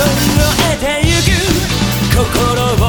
心をてゆく心